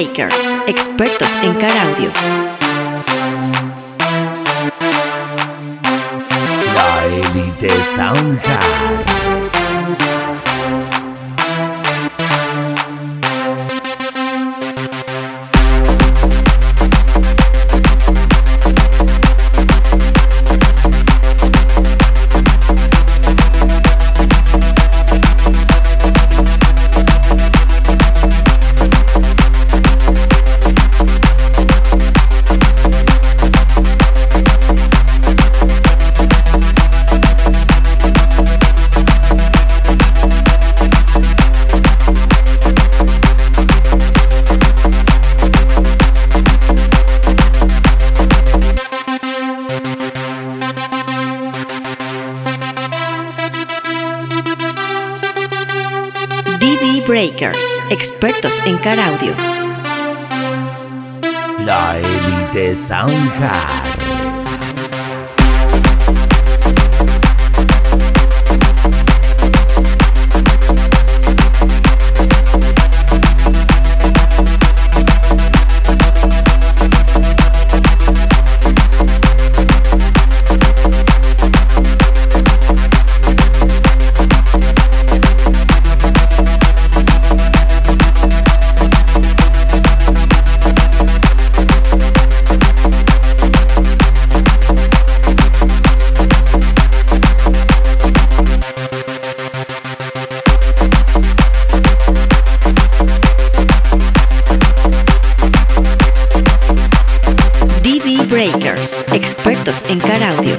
Expertos en car audio. La Elite Soundcard. Breakers, expertos en car audio. La Elite Soundcard. Breakers, expertos en car audio.